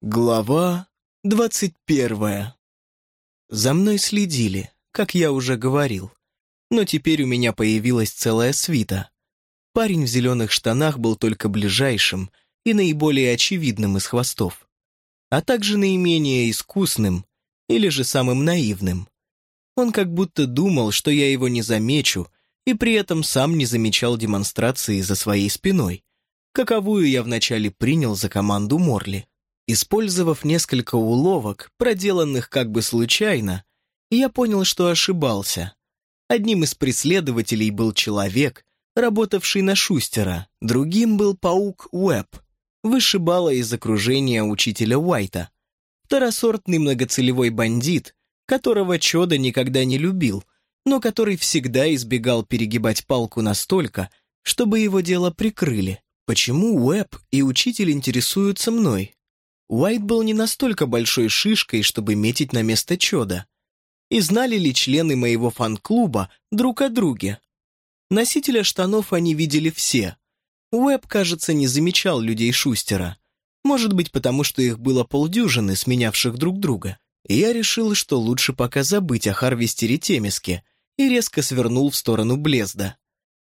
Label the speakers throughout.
Speaker 1: Глава двадцать первая. За мной следили, как я уже говорил. Но теперь у меня появилась целая свита. Парень в зеленых штанах был только ближайшим и наиболее очевидным из хвостов, а также наименее искусным или же самым наивным. Он как будто думал, что я его не замечу, и при этом сам не замечал демонстрации за своей спиной, каковую я вначале принял за команду Морли. Использовав несколько уловок, проделанных как бы случайно, я понял, что ошибался. Одним из преследователей был человек, работавший на Шустера, другим был паук Уэбб, вышибала из окружения учителя Уайта. Второсортный многоцелевой бандит, которого Чода никогда не любил, но который всегда избегал перегибать палку настолько, чтобы его дело прикрыли. Почему Уэбб и учитель интересуются мной? Уайт был не настолько большой шишкой, чтобы метить на место чода. И знали ли члены моего фан-клуба друг о друге? Носителя штанов они видели все. Уэб, кажется, не замечал людей Шустера. Может быть, потому что их было полдюжины, сменявших друг друга. И я решил, что лучше пока забыть о Харвестере Темиске, и резко свернул в сторону Блезда.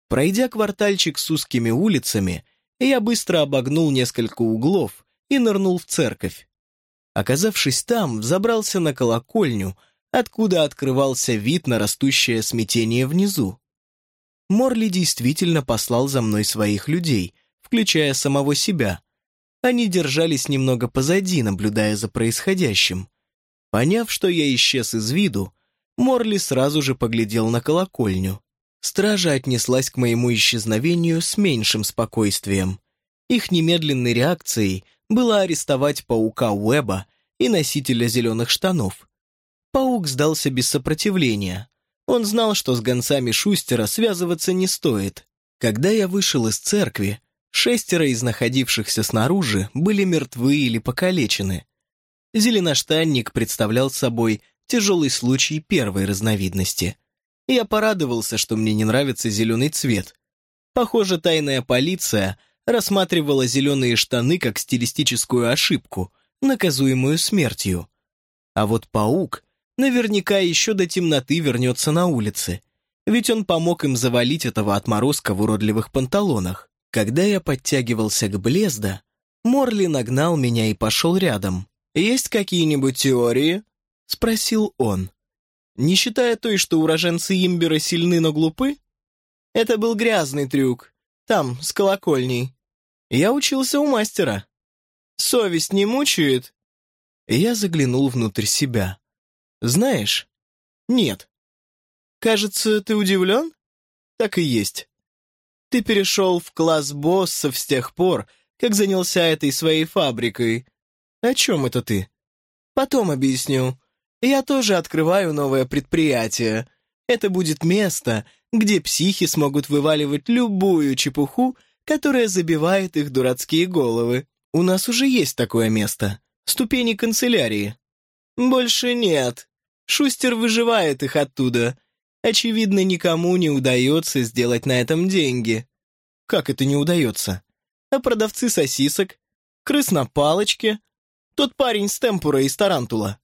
Speaker 1: Пройдя квартальчик с узкими улицами, я быстро обогнул несколько углов и нырнул в церковь. Оказавшись там, взобрался на колокольню, откуда открывался вид на растущее смятение внизу. Морли действительно послал за мной своих людей, включая самого себя. Они держались немного позади, наблюдая за происходящим. Поняв, что я исчез из виду, Морли сразу же поглядел на колокольню. Стража отнеслась к моему исчезновению с меньшим спокойствием. Их немедленной реакцией было арестовать паука Уэба и носителя зеленых штанов. Паук сдался без сопротивления. Он знал, что с гонцами Шустера связываться не стоит. Когда я вышел из церкви, шестеро из находившихся снаружи были мертвы или покалечены. Зеленоштанник представлял собой тяжелый случай первой разновидности. Я порадовался, что мне не нравится зеленый цвет. Похоже, тайная полиция — рассматривала зеленые штаны как стилистическую ошибку, наказуемую смертью. А вот паук наверняка еще до темноты вернется на улице, ведь он помог им завалить этого отморозка в уродливых панталонах. Когда я подтягивался к Блезда, Морли нагнал меня и пошел рядом. «Есть какие-нибудь теории?» — спросил он. «Не считая той, что уроженцы Имбера сильны, но глупы?» «Это был грязный трюк. Там, с колокольней. Я учился у мастера. Совесть не мучает?» Я заглянул внутрь себя. «Знаешь? Нет. Кажется, ты удивлен? Так и есть. Ты перешел в класс боссов с тех пор, как занялся этой своей фабрикой. О чем это ты? Потом объясню. Я тоже открываю новое предприятие. Это будет место, где психи смогут вываливать любую чепуху, которая забивает их дурацкие головы. У нас уже есть такое место. Ступени канцелярии. Больше нет. Шустер выживает их оттуда. Очевидно, никому не удается сделать на этом деньги. Как это не удается? А продавцы сосисок? Крыс на палочке? Тот парень с темпура из Тарантула.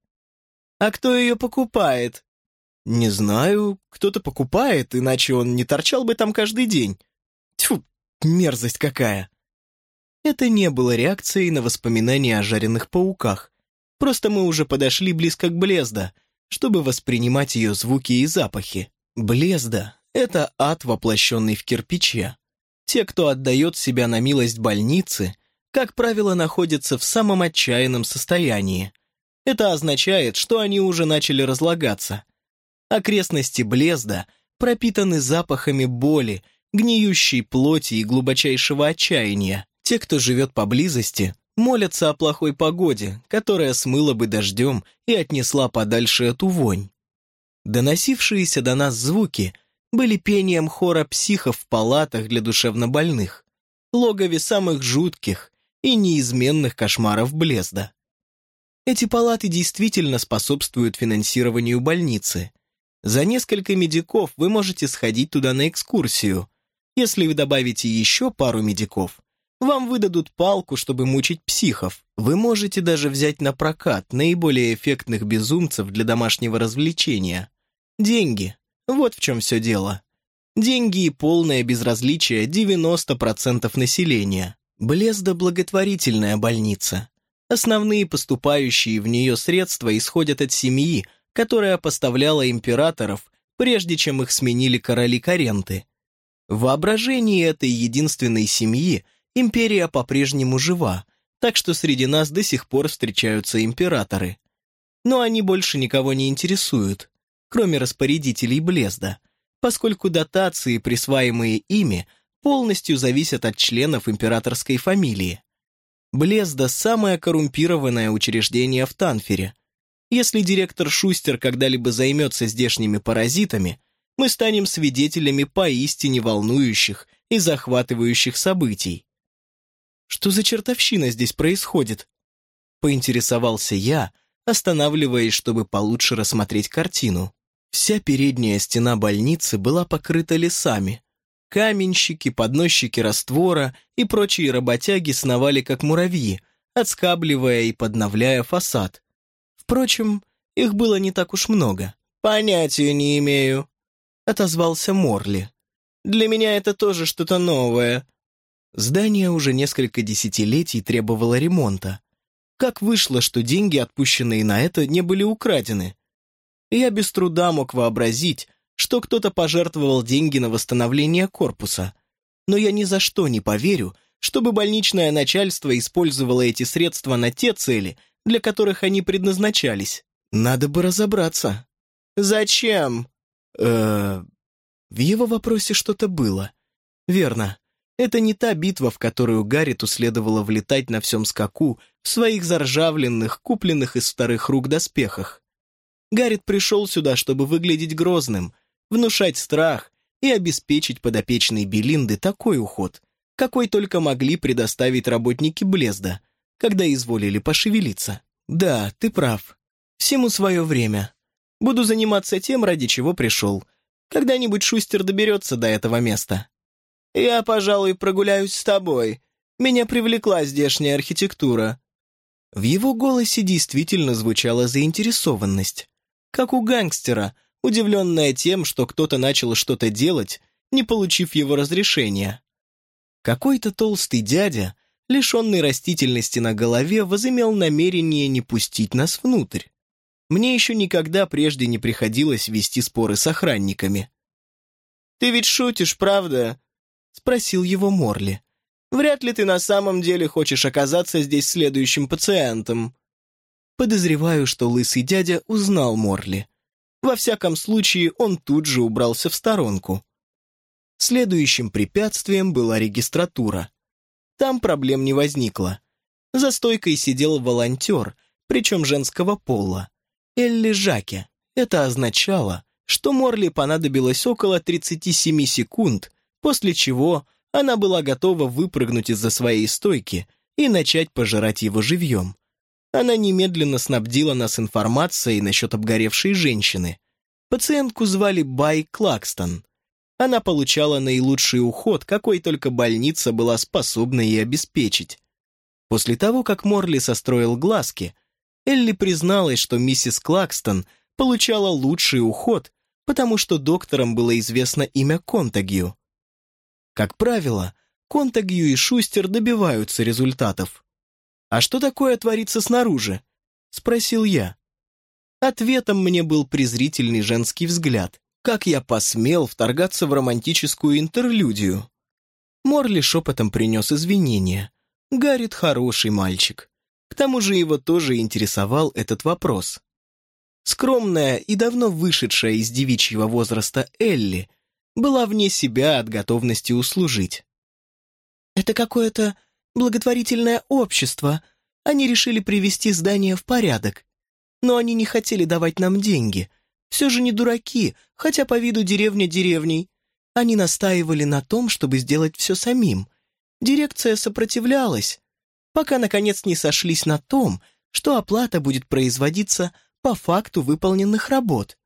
Speaker 1: А кто ее покупает? Не знаю, кто-то покупает, иначе он не торчал бы там каждый день. Тьфу, Мерзость какая!» Это не было реакцией на воспоминания о жареных пауках. Просто мы уже подошли близко к Блезда, чтобы воспринимать ее звуки и запахи. Блезда — это ад, воплощенный в кирпиче. Те, кто отдает себя на милость больницы, как правило, находятся в самом отчаянном состоянии. Это означает, что они уже начали разлагаться. Окрестности Блезда пропитаны запахами боли гниющей плоти и глубочайшего отчаяния. Те, кто живет поблизости, молятся о плохой погоде, которая смыла бы дождем и отнесла подальше эту вонь. Доносившиеся до нас звуки были пением хора психов в палатах для душевнобольных, логове самых жутких и неизменных кошмаров Блезда. Эти палаты действительно способствуют финансированию больницы. За несколько медиков вы можете сходить туда на экскурсию, если вы добавите еще пару медиков, Вам выдадут палку, чтобы мучить психов. Вы можете даже взять на прокат наиболее эффектных безумцев для домашнего развлечения. Деньги. Вот в чем все дело. Деньги и полное безразличие 90% населения. Блезда – благотворительная больница. Основные поступающие в нее средства исходят от семьи, которая поставляла императоров, прежде чем их сменили короли Каренты. В воображении этой единственной семьи – Империя по-прежнему жива, так что среди нас до сих пор встречаются императоры. Но они больше никого не интересуют, кроме распорядителей Блезда, поскольку дотации, присваиваемые ими, полностью зависят от членов императорской фамилии. Блезда – самое коррумпированное учреждение в Танфере. Если директор Шустер когда-либо займется здешними паразитами, мы станем свидетелями поистине волнующих и захватывающих событий. Что за чертовщина здесь происходит?» Поинтересовался я, останавливаясь, чтобы получше рассмотреть картину. Вся передняя стена больницы была покрыта лесами. Каменщики, подносчики раствора и прочие работяги сновали как муравьи, отскабливая и подновляя фасад. Впрочем, их было не так уж много. «Понятия не имею», — отозвался Морли. «Для меня это тоже что-то новое. Здание уже несколько десятилетий требовало ремонта. Как вышло, что деньги, отпущенные на это, не были украдены? Я без труда мог вообразить, что кто-то пожертвовал деньги на восстановление корпуса. Но я ни за что не поверю, чтобы больничное начальство использовало эти средства на те цели, для которых они предназначались. Надо бы разобраться. «Зачем?» Э В его вопросе что-то было. Верно. Это не та битва, в которую Гарриту следовало влетать на всем скаку в своих заржавленных, купленных из старых рук доспехах. Гаррит пришел сюда, чтобы выглядеть грозным, внушать страх и обеспечить подопечной Белинды такой уход, какой только могли предоставить работники Блезда, когда изволили пошевелиться. Да, ты прав. Всему свое время. Буду заниматься тем, ради чего пришел. Когда-нибудь Шустер доберется до этого места. «Я, пожалуй, прогуляюсь с тобой. Меня привлекла здешняя архитектура». В его голосе действительно звучала заинтересованность. Как у гангстера, удивленная тем, что кто-то начал что-то делать, не получив его разрешения. Какой-то толстый дядя, лишенный растительности на голове, возымел намерение не пустить нас внутрь. Мне еще никогда прежде не приходилось вести споры с охранниками. «Ты ведь шутишь, правда? спросил его Морли. «Вряд ли ты на самом деле хочешь оказаться здесь следующим пациентом». Подозреваю, что лысый дядя узнал Морли. Во всяком случае, он тут же убрался в сторонку. Следующим препятствием была регистратура. Там проблем не возникло. За стойкой сидел волонтер, причем женского пола. Элли Жаке. Это означало, что Морли понадобилось около 37 секунд, после чего она была готова выпрыгнуть из-за своей стойки и начать пожирать его живьем. Она немедленно снабдила нас информацией насчет обгоревшей женщины. Пациентку звали Бай Клакстон. Она получала наилучший уход, какой только больница была способна ей обеспечить. После того, как Морли состроил глазки, Элли призналась, что миссис Клакстон получала лучший уход, потому что докторам было известно имя Контагью. Как правило, Контагью и Шустер добиваются результатов. «А что такое творится снаружи?» — спросил я. Ответом мне был презрительный женский взгляд. Как я посмел вторгаться в романтическую интерлюдию? Морли шепотом принес извинения. Гаррит хороший мальчик. Тому же его тоже интересовал этот вопрос. Скромная и давно вышедшая из девичьего возраста Элли была вне себя от готовности услужить. «Это какое-то благотворительное общество. Они решили привести здание в порядок. Но они не хотели давать нам деньги. Все же не дураки, хотя по виду деревня деревней. Они настаивали на том, чтобы сделать все самим. Дирекция сопротивлялась, пока, наконец, не сошлись на том, что оплата будет производиться по факту выполненных работ.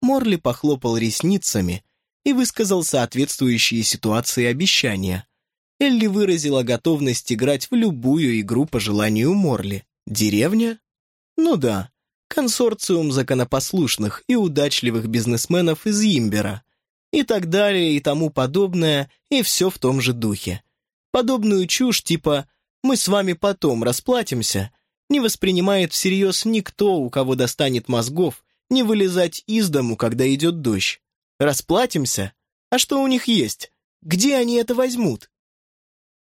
Speaker 1: Морли похлопал ресницами и высказал соответствующие ситуации обещания. Элли выразила готовность играть в любую игру по желанию Морли. Деревня? Ну да, консорциум законопослушных и удачливых бизнесменов из Имбера. И так далее, и тому подобное, и все в том же духе. Подобную чушь типа «мы с вами потом расплатимся» не воспринимает всерьез никто, у кого достанет мозгов, не вылезать из дому, когда идет дождь. Расплатимся? А что у них есть? Где они это возьмут?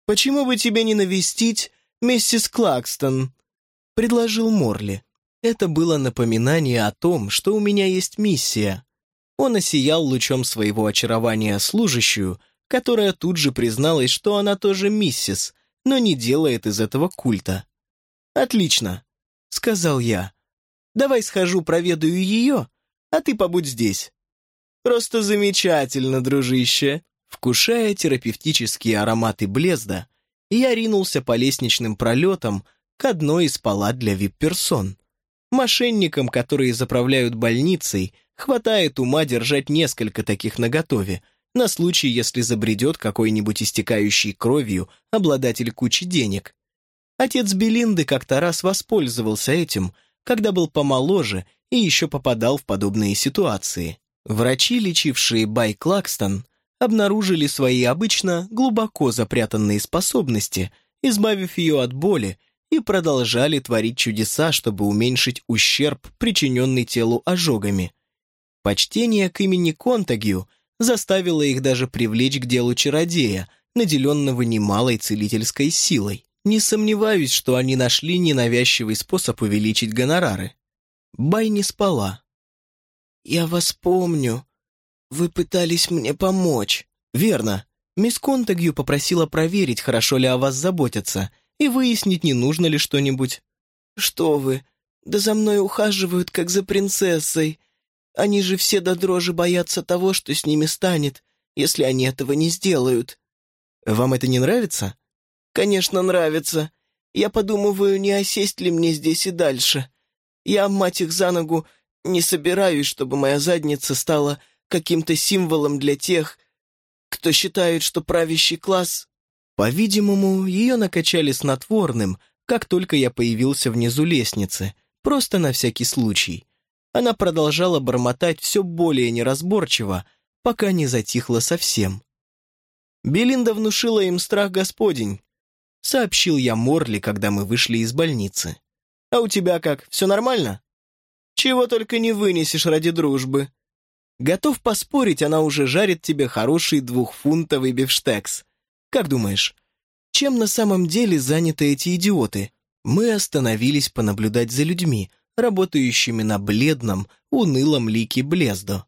Speaker 1: «Почему бы тебе не навестить миссис Клакстон?» — предложил Морли. Это было напоминание о том, что у меня есть миссия. Он осиял лучом своего очарования служащую, которая тут же призналась, что она тоже миссис, но не делает из этого культа. «Отлично», — сказал я. «Давай схожу проведаю ее, а ты побудь здесь». «Просто замечательно, дружище», Вкушая терапевтические ароматы Блезда, я ринулся по лестничным пролетам к одной из палат для вип-персон. Мошенникам, которые заправляют больницей, хватает ума держать несколько таких наготове, на случай, если забредет какой-нибудь истекающий кровью обладатель кучи денег. Отец Белинды как-то раз воспользовался этим, когда был помоложе и еще попадал в подобные ситуации. Врачи, лечившие Бай Клакстон, обнаружили свои обычно глубоко запрятанные способности, избавив ее от боли, и продолжали творить чудеса, чтобы уменьшить ущерб, причиненный телу ожогами. Почтение к имени Контагью заставило их даже привлечь к делу чародея, наделенного немалой целительской силой. Не сомневаюсь, что они нашли ненавязчивый способ увеличить гонорары. Бай не спала. «Я вас помню», «Вы пытались мне помочь». «Верно. Мисс Контагью попросила проверить, хорошо ли о вас заботятся, и выяснить, не нужно ли что-нибудь». «Что вы? Да за мной ухаживают, как за принцессой. Они же все до дрожи боятся того, что с ними станет, если они этого не сделают». «Вам это не нравится?» «Конечно, нравится. Я подумываю, не осесть ли мне здесь и дальше. Я, мать их за ногу, не собираюсь, чтобы моя задница стала каким-то символом для тех, кто считает, что правящий класс... По-видимому, ее накачали снотворным, как только я появился внизу лестницы, просто на всякий случай. Она продолжала бормотать все более неразборчиво, пока не затихла совсем. Белинда внушила им страх Господень, сообщил я Морли, когда мы вышли из больницы. «А у тебя как, все нормально?» «Чего только не вынесешь ради дружбы», Готов поспорить, она уже жарит тебе хороший двухфунтовый бифштекс. Как думаешь, чем на самом деле заняты эти идиоты? Мы остановились понаблюдать за людьми, работающими на бледном, унылом лике Блездо.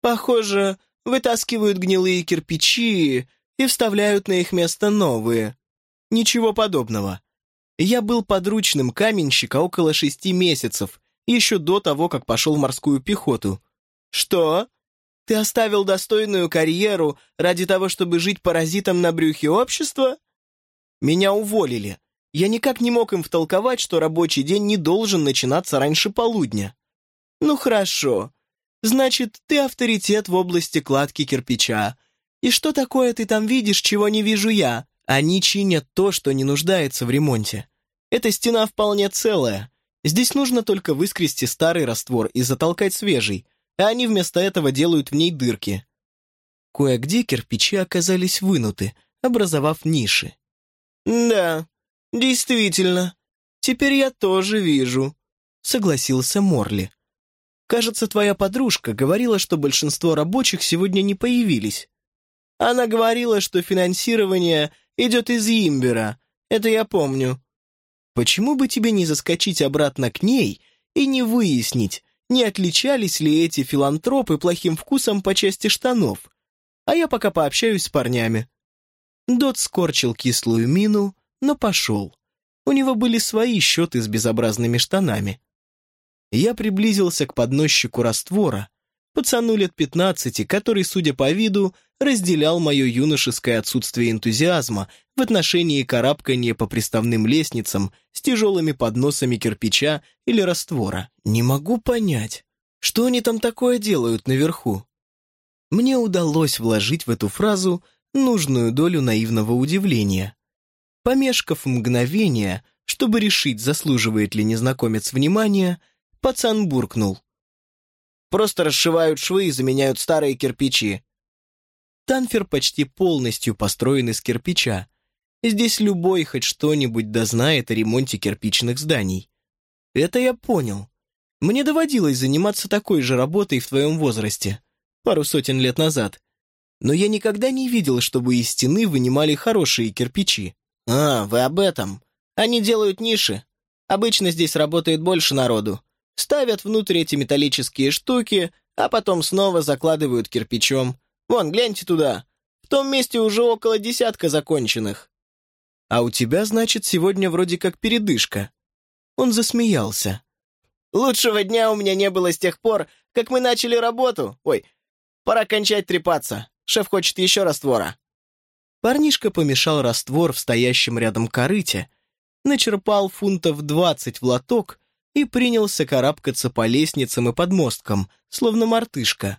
Speaker 1: Похоже, вытаскивают гнилые кирпичи и вставляют на их место новые. Ничего подобного. Я был подручным каменщика около шести месяцев, еще до того, как пошел в морскую пехоту. «Что? Ты оставил достойную карьеру ради того, чтобы жить паразитом на брюхе общества?» «Меня уволили. Я никак не мог им втолковать, что рабочий день не должен начинаться раньше полудня». «Ну хорошо. Значит, ты авторитет в области кладки кирпича. И что такое ты там видишь, чего не вижу я? Они чинят то, что не нуждается в ремонте. Эта стена вполне целая. Здесь нужно только выскрести старый раствор и затолкать свежий, а они вместо этого делают в ней дырки. Кое-где кирпичи оказались вынуты, образовав ниши. «Да, действительно, теперь я тоже вижу», — согласился Морли. «Кажется, твоя подружка говорила, что большинство рабочих сегодня не появились. Она говорила, что финансирование идет из Имбера, это я помню. Почему бы тебе не заскочить обратно к ней и не выяснить, не отличались ли эти филантропы плохим вкусом по части штанов, а я пока пообщаюсь с парнями. Дот скорчил кислую мину, но пошел. У него были свои счеты с безобразными штанами. Я приблизился к подносчику раствора, пацану лет пятнадцати, который, судя по виду, разделял мое юношеское отсутствие энтузиазма в отношении карабкания по приставным лестницам с тяжелыми подносами кирпича или раствора. Не могу понять, что они там такое делают наверху. Мне удалось вложить в эту фразу нужную долю наивного удивления. Помешкав мгновение, чтобы решить, заслуживает ли незнакомец внимания, пацан буркнул.
Speaker 2: «Просто расшивают швы и заменяют старые кирпичи».
Speaker 1: Танфер почти полностью построен из кирпича. Здесь любой хоть что-нибудь дознает о ремонте кирпичных зданий. Это я понял. Мне доводилось заниматься такой же работой в твоем возрасте, пару сотен лет назад. Но я никогда не видел, чтобы из стены вынимали хорошие кирпичи.
Speaker 2: «А, вы об этом. Они делают ниши. Обычно здесь работает больше народу. Ставят внутрь эти металлические штуки, а потом снова закладывают кирпичом. Вон, гляньте туда. В том месте уже около десятка законченных».
Speaker 1: «А у тебя, значит, сегодня вроде как передышка». Он засмеялся.
Speaker 2: Лучшего дня у меня не было с тех пор, как мы начали работу. Ой, пора кончать трепаться. Шеф хочет еще раствора».
Speaker 1: Парнишка помешал раствор в стоящем рядом корыте, начерпал фунтов двадцать в лоток и принялся карабкаться по лестницам и подмосткам, словно мартышка.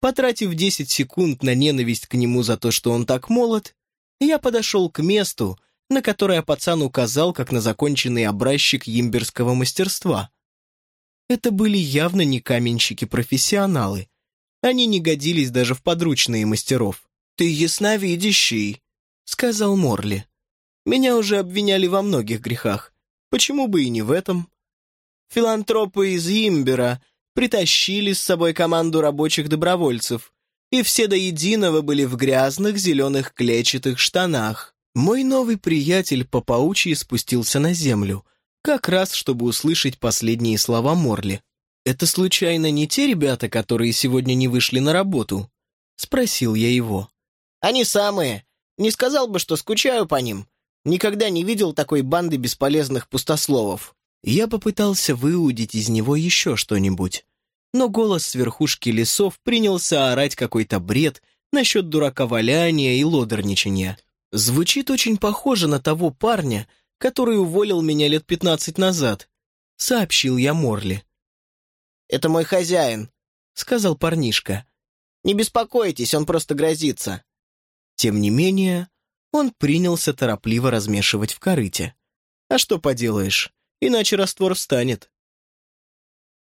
Speaker 1: Потратив десять секунд на ненависть к нему за то, что он так молод, я подошел к месту, на которое пацан указал, как на законченный образчик имбирского мастерства. Это были явно не каменщики-профессионалы. Они не годились даже в подручные мастеров. «Ты ясновидящий», — сказал Морли. «Меня уже обвиняли во многих грехах. Почему бы и не в этом?» Филантропы из Имбера притащили с собой команду рабочих добровольцев, и все до единого были в грязных зеленых клетчатых штанах. Мой новый приятель по паучьи спустился на землю — как раз, чтобы услышать последние слова Морли. «Это случайно не те ребята, которые сегодня не вышли на работу?» — спросил я его.
Speaker 2: «Они самые. Не сказал бы, что скучаю по ним. Никогда не видел такой банды бесполезных пустословов».
Speaker 1: Я попытался выудить из него еще что-нибудь, но голос с верхушки лесов принялся орать какой-то бред насчет дураковаляния и лодорничания. Звучит очень похоже на того парня, который уволил меня лет пятнадцать назад», — сообщил я Морли.
Speaker 2: «Это мой хозяин», — сказал парнишка. «Не беспокойтесь, он просто грозится».
Speaker 1: Тем не менее, он принялся торопливо размешивать в корыте. «А что поделаешь, иначе раствор встанет».